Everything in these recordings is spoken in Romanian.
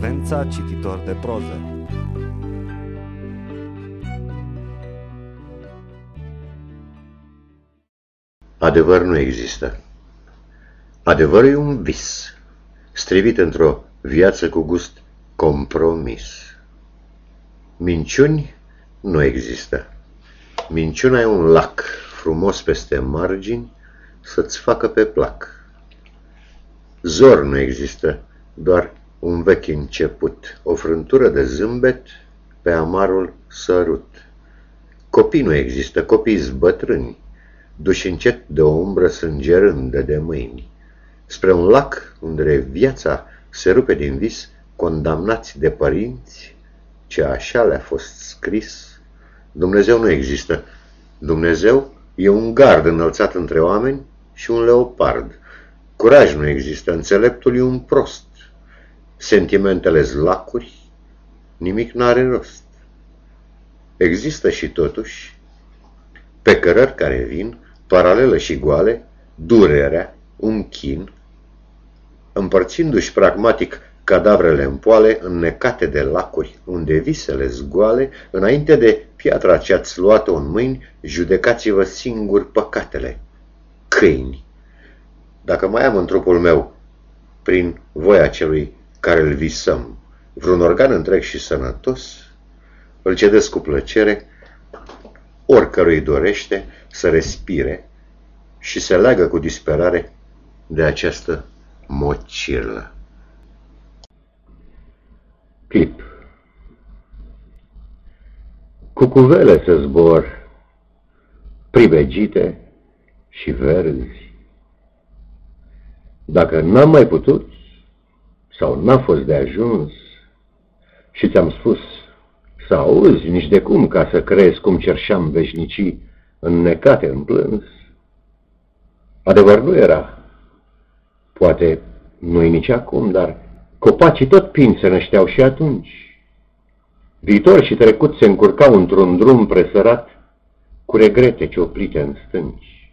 Adecvența cititor de proză. Adevăr nu există. Adevărul e un vis, strivit într-o viață cu gust compromis. Minciuni nu există. Minciuna e un lac frumos peste margini să-ți facă pe plac. Zor nu există, doar un vechi început, o frântură de zâmbet pe amarul sărut. Copii nu există, copii bătrâni, duși încet de o umbră sângerândă de mâini, spre un lac unde viața se rupe din vis, condamnați de părinți, ce așa le-a fost scris. Dumnezeu nu există. Dumnezeu e un gard înălțat între oameni și un leopard. Curaj nu există, înțeleptul e un prost. Sentimentele zlacuri, nimic n-are rost. Există și totuși pe cărări care vin, paralele și goale, durerea, un chin, împărțindu-și pragmatic cadavrele în poale, înnecate de lacuri, unde visele zgoale, înainte de piatra ce-ați luat-o în mâini, judecați-vă singur păcatele. Câini! Dacă mai am în trupul meu, prin voia celui care îl visăm, vreun organ întreg și sănătos, îl cedesc cu plăcere, oricărui dorește să respire și se leagă cu disperare de această mocirlă. Clip Cucuvele să zbor, privegite și verzi. Dacă n-am mai putut sau n-a fost de ajuns și ți-am spus să auzi nici de cum ca să crezi cum cerșeam veșnicii înnecate în plâns, adevăr nu era. Poate nu-i nici acum, dar copacii tot pin se nășteau și atunci. Viitor și trecut se încurcau într-un drum presărat cu regrete cioplite în stânci.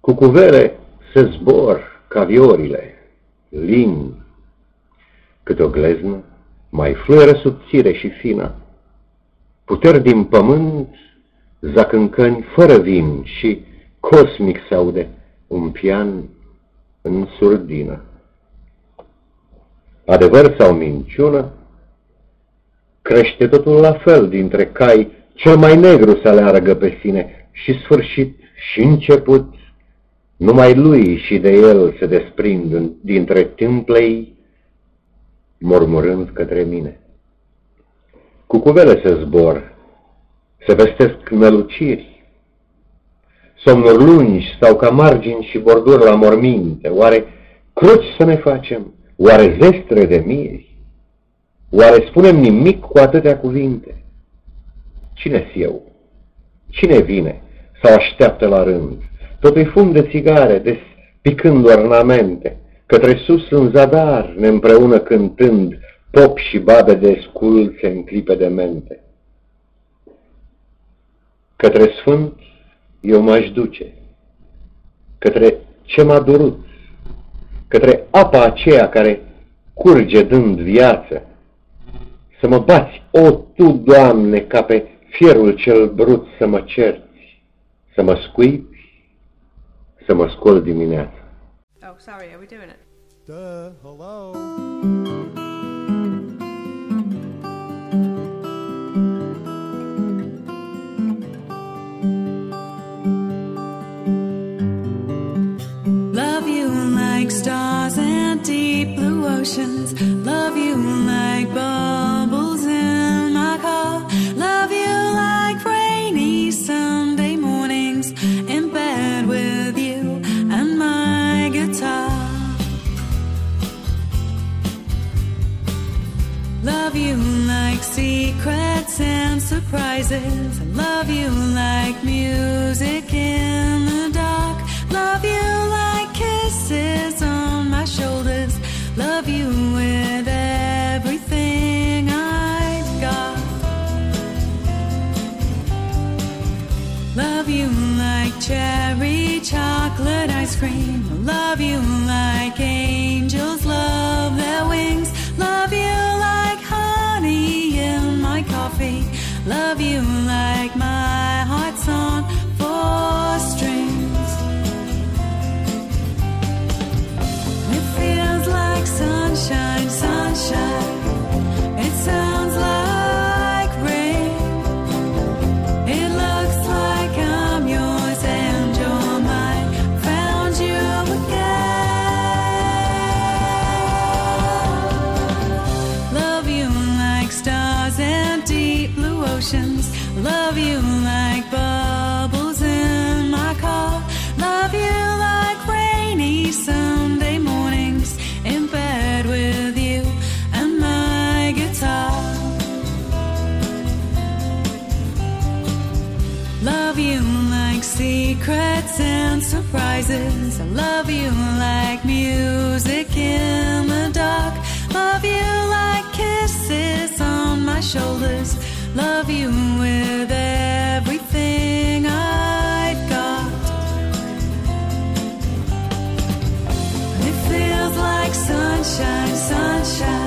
Cu cuvele se zbor ca viorile, lin, cât o gleznă, mai fluieră subțire și fină, puteri din pământ, zacâncăni fără vin și cosmic se aude un pian în surdină. Adevăr sau minciună, crește totul la fel dintre cai, cel mai negru se aleargă pe sine și sfârșit și început, numai lui și de el se desprind dintre tâmplei, mormurând către mine. Cu cuvele se zbor, se vestesc năluciri, somnuri lungi stau ca margini și borduri la morminte, oare cruci să ne facem, oare zestre de miri? Oare spunem nimic cu atâtea cuvinte? Cine-s eu? Cine vine sau așteaptă la rând? Totul fum de țigare, des picând ornamente, către sus în zadar, ne împreună cântând, pop și babe de sculțe în clipe de mente. Către sfânt eu m-aș duce, către ce m-a durut, către apa aceea care curge dând viață, să mă bați, o, Tu, Doamne, ca pe fierul cel brut să mă cerți, să mă scuipi, să mă scol dimineața. Oh, sorry, are we doing it? Duh, hello. Love you like stars and deep blue oceans. Surprises. I love you like music in the dark. Love you like kisses on my shoulders. Love you with everything I've got. Love you like cherry chocolate ice cream. Love you like Love you like my secrets and surprises. I love you like music in the dark. Love you like kisses on my shoulders. Love you with everything I've got. It feels like sunshine, sunshine.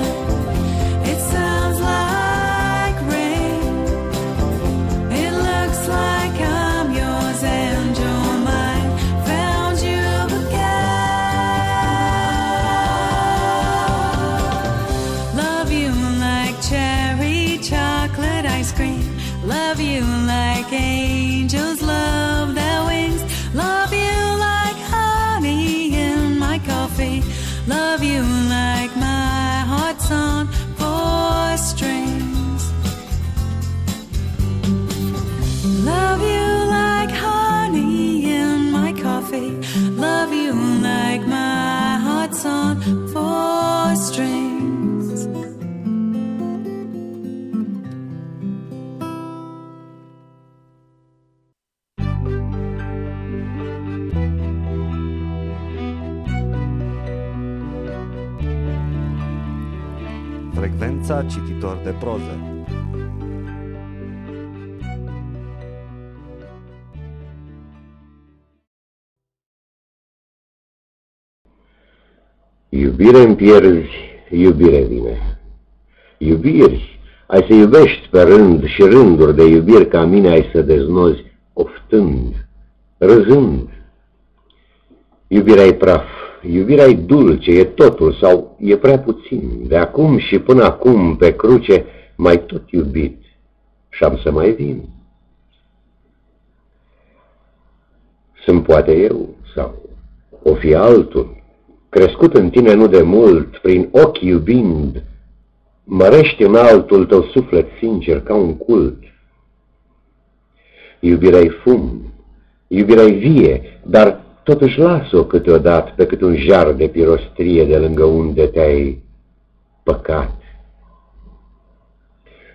De proză. Iubire îmi pierzi, iubire vine. Iubiri, ai să iubești pe rând și rânduri de iubiri ca mine ai să deznozi, oftând, râzând. Iubirea e praf, iubirea e dulce, e totul sau e prea puțin. De acum și până acum pe cruce mai tot iubit și am să mai vin. Sunt poate eu sau o fi altul, crescut în tine nu de mult, prin ochi iubind, mărește în altul tău suflet sincer ca un cult. Iubirea-i fum, iubirea-i vie, dar totuși lasă-o câteodată pe cât un jar de pirostrie de lângă unde te-ai păcat.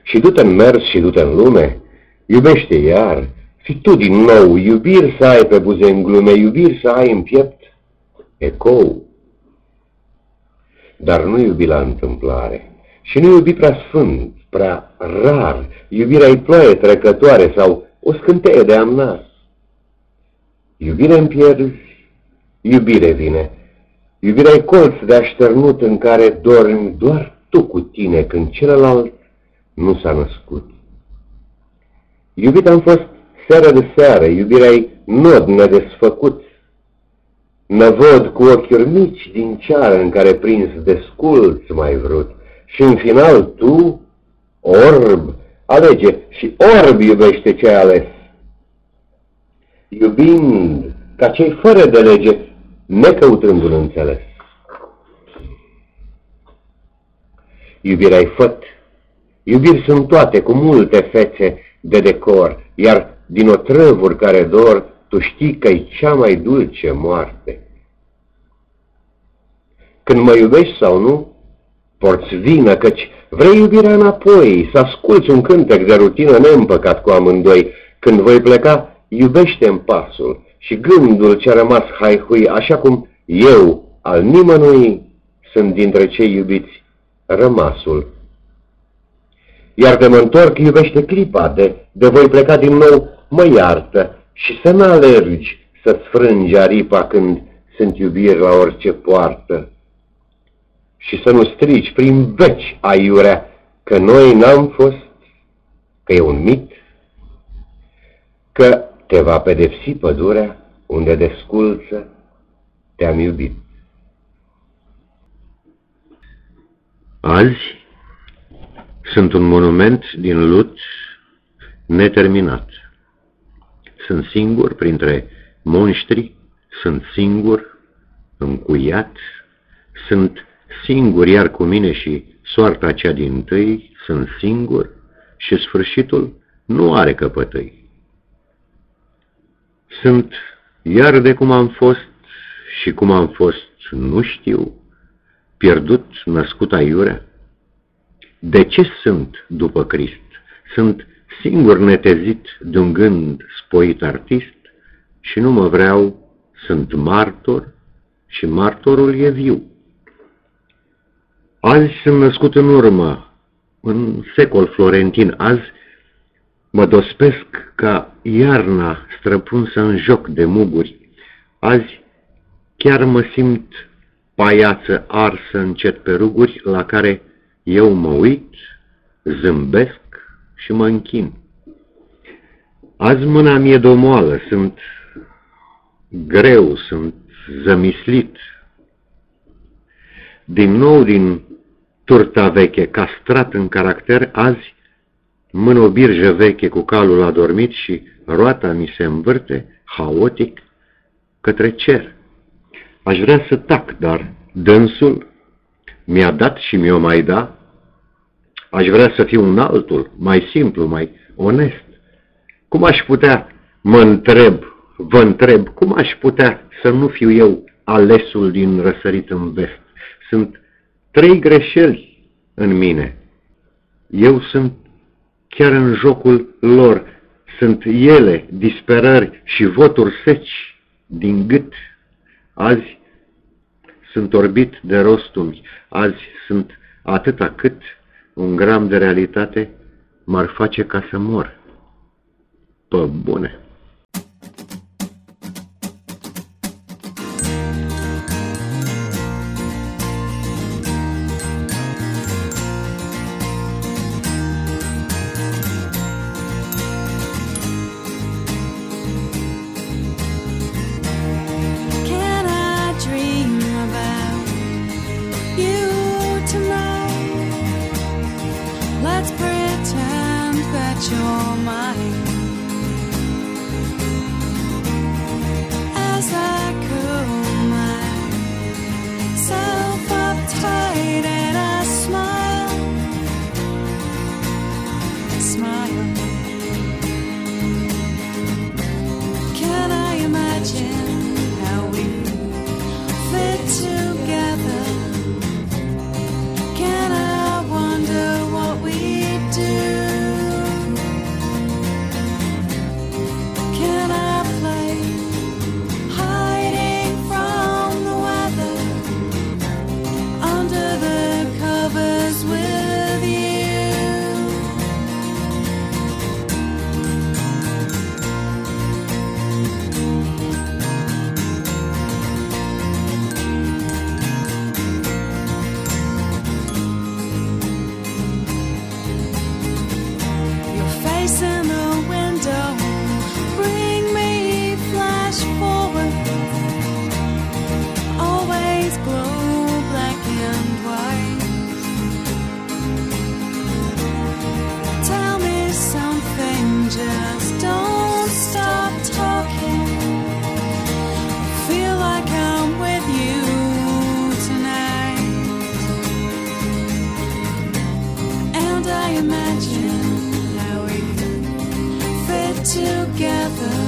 Și du-te în mers și du-te în lume, iubește iar, fi tu din nou, iubiri să ai pe buze în glume, iubiri să ai în piept ecou. Dar nu iubi la întâmplare și nu iubi prea sfânt, prea rar, iubirea-i ploaie trecătoare sau o scânteie de amnas. Iubire îmi pierzi, iubire vine. Iubirea e colț de așternut în care dormi doar tu cu tine când celălalt nu s-a născut. Iubit am fost seară de seară, iubirea-i nod nedesfăcut. Năvod cu ochiuri mici din ceară în care prins desculți mai vrut. Și în final tu, orb, alege și orb iubește ce ai ales. Iubind ca cei fără de lege, necăutând un înțeles. Iubirea-i făt, iubiri sunt toate cu multe fețe de decor, iar din otrăvuri care dor, tu știi că-i cea mai dulce moarte. Când mă iubești sau nu, porți vină, căci vrei iubirea înapoi, să asculți un cântec de rutină neîmpăcat cu amândoi. Când voi pleca, iubește în pasul și gândul ce-a rămas haihui, așa cum eu, al nimănui, sunt dintre cei iubiți, rămasul. Iar de mă întorc, iubește clipa, de, de voi pleca din nou, mă iartă și să n-alergi să-ți frângi aripa când sunt iubiri la orice poartă. și să nu strici prin veci aiurea că noi n-am fost, că e un mit, că te va pedepsi pădurea unde desculță te-am iubit. Azi sunt un monument din lut neterminat. Sunt singur printre monștri, sunt singur, încuiat, sunt singur iar cu mine și soarta cea din tâi, sunt singur și sfârșitul nu are căpătăi. Sunt iar de cum am fost și cum am fost nu știu, pierdut, născut aiurea? De ce sunt după Crist? Sunt singur netezit de un gând spoit artist și nu mă vreau, sunt martor și martorul e viu. Azi sunt născut în urmă, în secol florentin, azi mă dospesc ca iarna străpunsă în joc de muguri. Azi chiar mă simt paiață arsă încet pe ruguri la care eu mă uit, zâmbesc și mă închin. Azi mâna mie domoală, sunt greu, sunt zămislit. Din nou din turta veche, castrat în caracter, azi mână o birjă veche cu calul adormit și roata mi se învârte, haotic, către cer. Aș vrea să tac, dar dânsul mi-a dat și mi-o mai da. Aș vrea să fiu un altul, mai simplu, mai onest. Cum aș putea, mă întreb, vă întreb, cum aș putea să nu fiu eu alesul din răsărit în vest? Sunt trei greșeli în mine. Eu sunt chiar în jocul lor. Sunt ele, disperări și voturi seci din gât. Azi sunt orbit de rosturi, azi sunt atâta cât un gram de realitate m-ar face ca să mor. Pă bune! imagine how we fit together.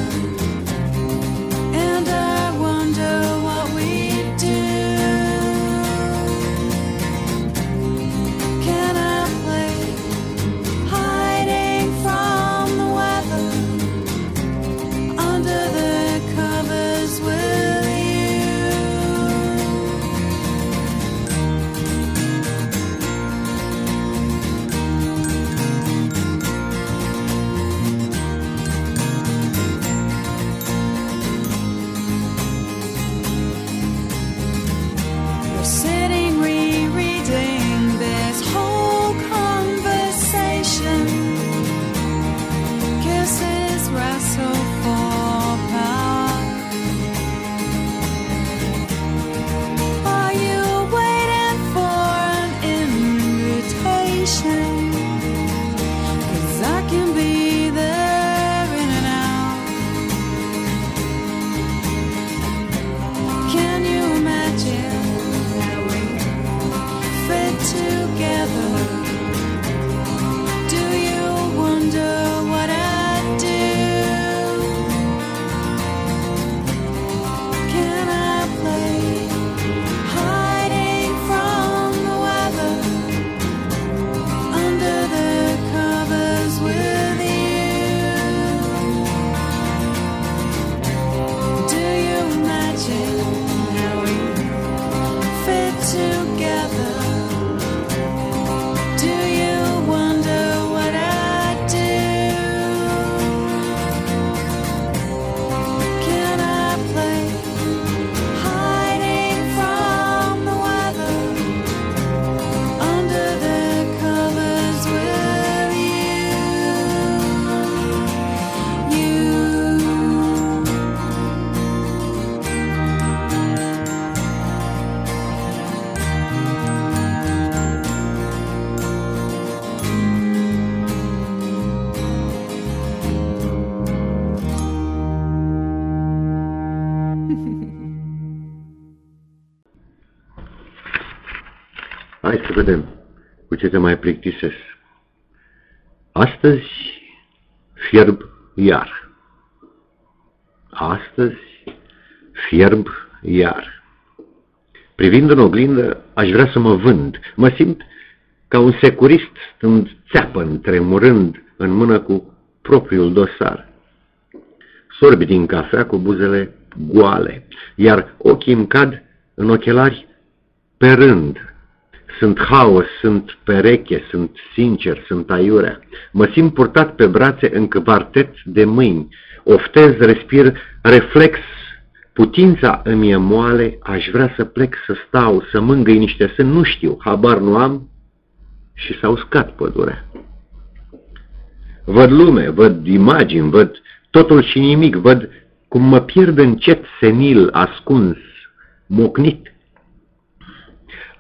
Să vedem cu ce te mai plictisesc. Astăzi fierb iar. Astăzi fierb iar. Privind în oglindă, aș vrea să mă vând. Mă simt ca un securist stând țeapăn, tremurând în mână cu propriul dosar. Sorbi din cafea cu buzele goale, iar ochii îmi cad în ochelari pe rând. Sunt haos, sunt pereche, sunt sincer, sunt aiurea. Mă simt purtat pe brațe în căpartet de mâini. Oftez, respir, reflex, putința îmi e moale, aș vrea să plec, să stau, să mângâi niște sân, nu știu, habar nu am și s-a uscat pădurea. Văd lume, văd imagini, văd totul și nimic, văd cum mă pierd încet senil, ascuns, mocnit.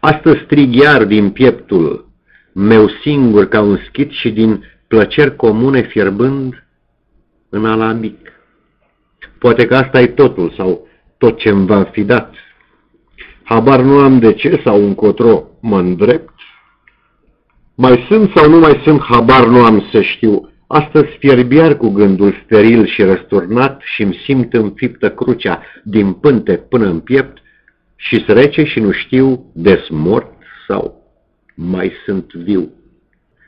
Astăzi strig iar din pieptul meu singur ca un schit și din plăceri comune fierbând în alambic. Poate că asta e totul sau tot ce-mi va fi dat. Habar nu am de ce sau încotro mă îndrept. Mai sunt sau nu mai sunt, habar nu am să știu. Astăzi fierbiar cu gândul steril și răsturnat și-mi simt înfiptă crucea din pânte până în piept și rece și nu știu desmort sau mai sunt viu.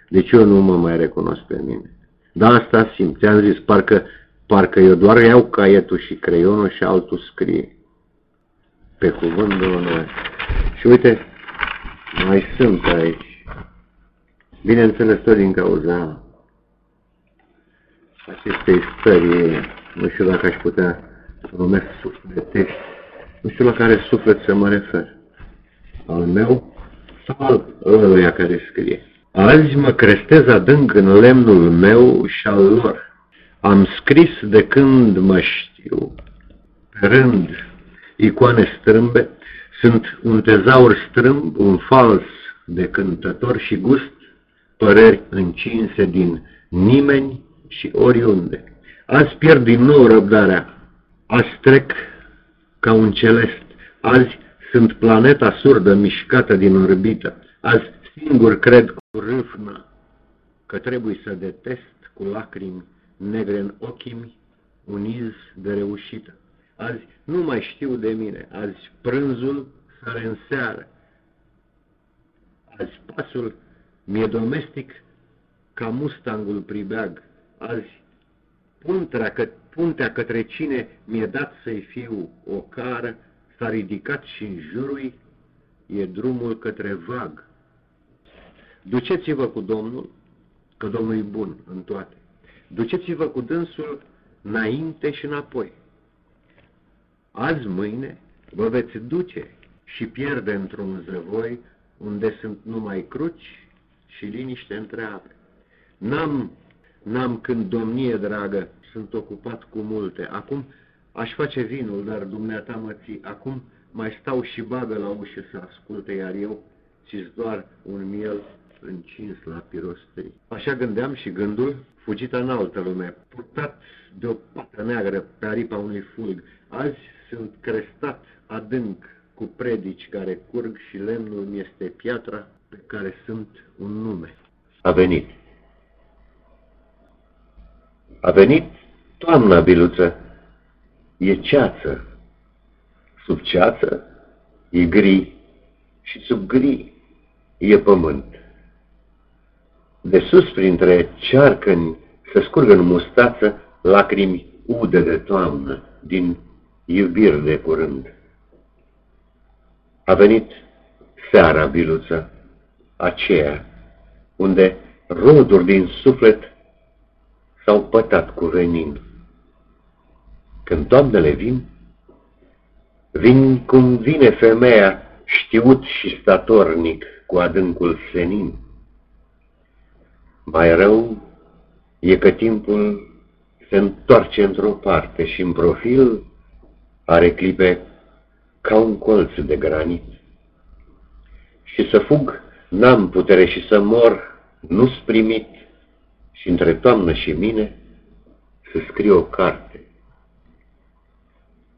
Deci eu nu mă mai recunosc pe mine. Da, asta simt. Ți-am zis, parcă, parcă eu doar iau caietul și creionul și altul scrie. Pe cuvântul meu. Și uite, mai sunt aici. Bineînțeles, tot din cauza acestei stări, nu știu dacă aș putea să numesc sufletești, nu știu la care suflet să mă refer. Al meu sau al ăluia care scrie. Azi mă crestez adânc în lemnul meu și al lor. Am scris de când mă știu. Pe rând, icoane strâmbe, sunt un tezaur strâmb, un fals de cântător și gust, păreri încinse din nimeni și oriunde. Azi pierd din nou răbdarea, azi trec ca un celest, azi sunt planeta surdă mișcată din orbită, azi singur cred cu râfnă că trebuie să detest cu lacrimi negre în ochii un iz de reușită. Azi nu mai știu de mine, azi prânzul sare în seară, azi pasul mi-e domestic ca mustangul pribeag, azi puntea, că, puntea către cine mi-e dat să-i fiu o cară s-a ridicat și în jurul e drumul către vag. Duceți-vă cu Domnul, că Domnul e bun în toate. Duceți-vă cu dânsul înainte și înapoi. Azi, mâine, vă veți duce și pierde într-un zăvoi unde sunt numai cruci și liniște întreabă. N-am N-am când domnie dragă, sunt ocupat cu multe. Acum aș face vinul, dar dumneata mă ții. Acum mai stau și bagă la ușă să asculte, iar eu ți doar un miel încins la pirostrii. Așa gândeam și gândul, fugit în altă lume, purtat de o pată neagră pe aripa unui fulg. Azi sunt crestat adânc cu predici care curg și lemnul mi este piatra pe care sunt un nume. A venit. A venit toamna, biluță. E ceață. Sub ceață e gri și sub gri e pământ. De sus, printre cearcăni, se scurgă în mustață lacrimi ude de toamnă, din iubiri de curând. A venit seara, biluță, aceea, unde roduri din suflet s-au pătat cu venin. Când toamnele vin, vin cum vine femeia știut și statornic cu adâncul senin. Mai rău e că timpul se întoarce într-o parte și în profil are clipe ca un colț de granit. Și să fug n-am putere și să mor nu-s primit și între toamnă și mine să scriu o carte.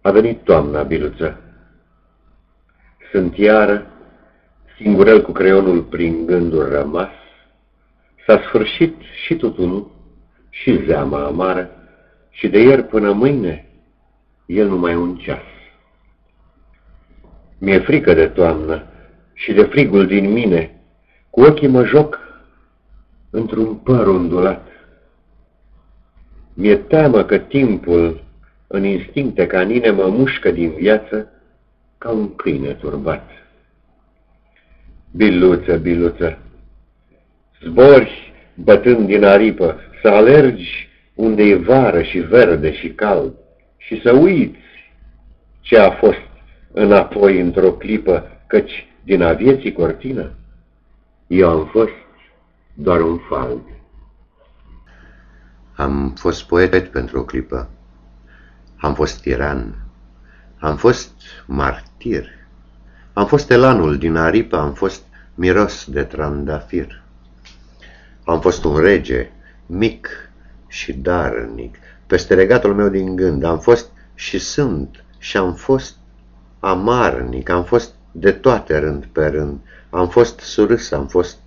A venit toamna, Biluță. Sunt iară, singurel cu creionul prin gânduri rămas. S-a sfârșit și tutunul, și zeama amară, și de ieri până mâine, el numai un ceas. Mi-e frică de toamnă și de frigul din mine, cu ochii mă joc într-un păr ondulat. Mi-e teamă că timpul, în instincte canine, mă mușcă din viață ca un câine turbat. Biluță, biluță, zborși bătând din aripă, să alergi unde e vară și verde și cald și să uiți ce a fost înapoi într-o clipă, căci din a vieții cortină eu am fost doar un fald. Am fost poet pentru o clipă, am fost tiran, am fost martir, am fost elanul din aripă, am fost miros de trandafir. Am fost un rege, mic și darnic, peste regatul meu din gând, am fost și sunt și am fost amarnic, am fost de toate rând pe rând, am fost surâs, am fost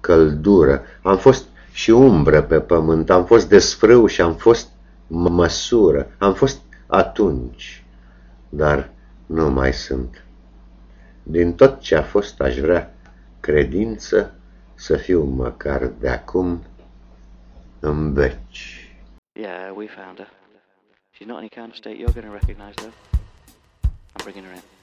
căldură, am fost și umbră pe pământ, am fost desfrâu și am fost măsură, am fost atunci, dar nu mai sunt. Din tot ce a fost aș vrea credință să fiu măcar de acum în beci. Yeah, we found her. She's not any kind of state you're going to recognize, though. I'm bringing her in.